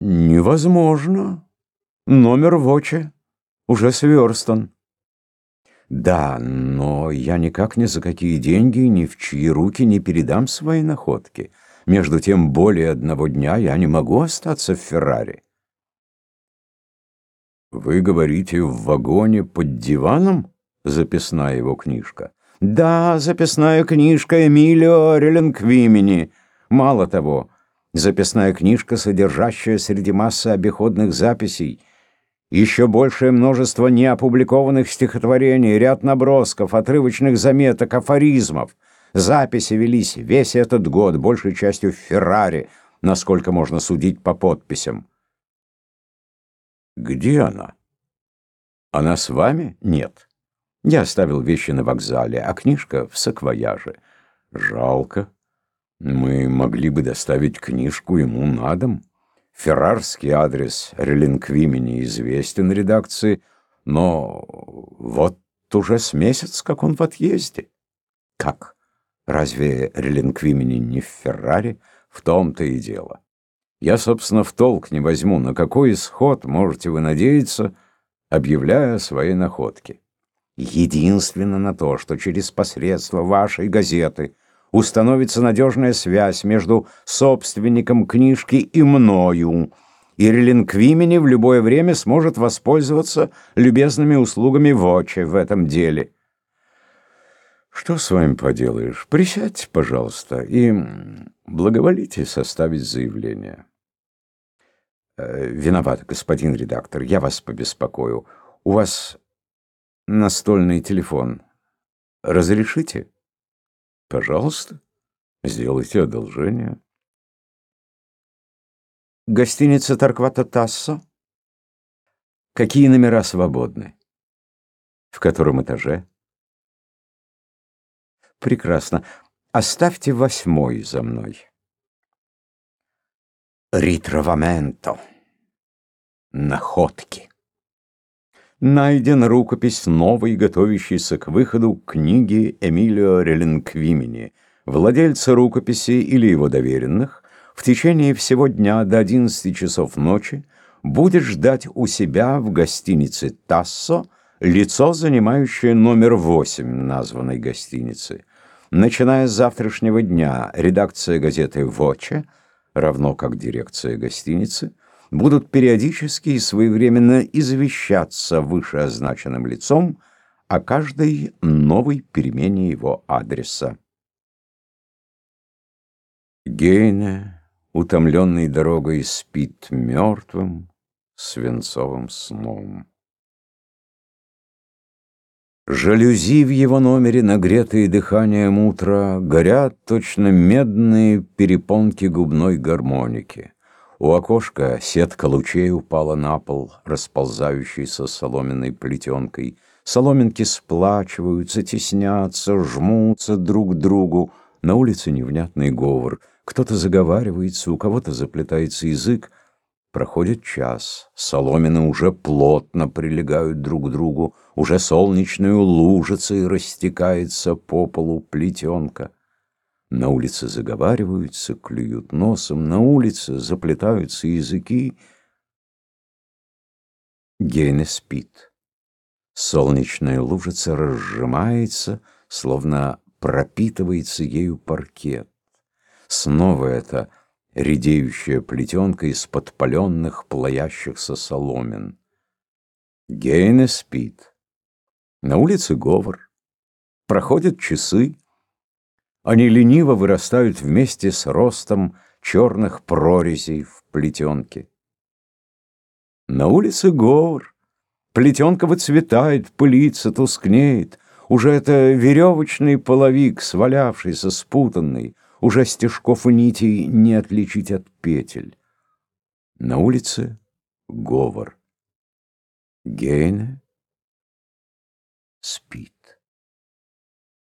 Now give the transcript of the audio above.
Невозможно. Номер в оче уже сверстан. Да, но я никак ни за какие деньги ни в чьи руки не передам свои находки. Между тем, более одного дня я не могу остаться в Феррари. Вы говорите, в вагоне под диваном? Записная его книжка. Да, записная книжка Эмилио Реленквимени. Мало того, записная книжка, содержащая среди массы обиходных записей еще большее множество неопубликованных стихотворений, ряд набросков, отрывочных заметок, афоризмов. Записи велись весь этот год, большей частью в Феррари, насколько можно судить по подписям. Где она? Она с вами? Нет. Я оставил вещи на вокзале, а книжка в саквояже. Жалко. Мы могли бы доставить книжку ему на дом. Феррарский адрес Релинквимени известен редакции, но вот уже с месяц, как он в отъезде. Как? Разве Релинквимени не в Феррари? В том-то и дело. Я, собственно, в толк не возьму, на какой исход можете вы надеяться, объявляя свои находки. Единственно на то, что через посредство вашей газеты – установится надежная связь между собственником книжки и мною, и Релинквимени в любое время сможет воспользоваться любезными услугами Вочи в этом деле. Что с вами поделаешь? Присядьте, пожалуйста, и благоволите составить заявление. Э, виноват, господин редактор, я вас побеспокою. У вас настольный телефон. Разрешите? Пожалуйста, сделайте одолжение. Гостиница Тарквата Тассо. Какие номера свободны? В котором этаже? Прекрасно. Оставьте восьмой за мной. Ритроваменто. Находки найден рукопись новой, готовящейся к выходу книги Эмилио Релинквимени. Владельца рукописи или его доверенных в течение всего дня до 11 часов ночи будет ждать у себя в гостинице «Тассо» лицо, занимающее номер 8 названной гостиницы. Начиная с завтрашнего дня редакция газеты «Воче», равно как дирекция гостиницы, будут периодически и своевременно извещаться вышеозначенным лицом о каждой новой перемене его адреса. Гейне, утомленный дорогой, спит мертвым свинцовым сном. Жалюзи в его номере, нагретые дыханием утра, горят точно медные перепонки губной гармоники. У окошка сетка лучей упала на пол, расползающейся соломенной плетенкой. Соломинки сплачиваются, теснятся, жмутся друг к другу. На улице невнятный говор. Кто-то заговаривается, у кого-то заплетается язык. Проходит час. Соломины уже плотно прилегают друг к другу. Уже солнечную лужицей растекается по полу плетенка. На улице заговариваются, клюют носом, на улице заплетаются языки. Гейне спит. Солнечная лужица разжимается, словно пропитывается ею паркет. Снова это редеющая плетенка из подпаленных, плоящихся соломен. Гейне спит. На улице говор. Проходят часы. Они лениво вырастают вместе с ростом черных прорезей в плетенке. На улице говор. Плетенка выцветает, пылится, тускнеет. Уже это веревочный половик, свалявшийся, спутанный. Уже стежков и нитей не отличить от петель. На улице говор. Гейне спит.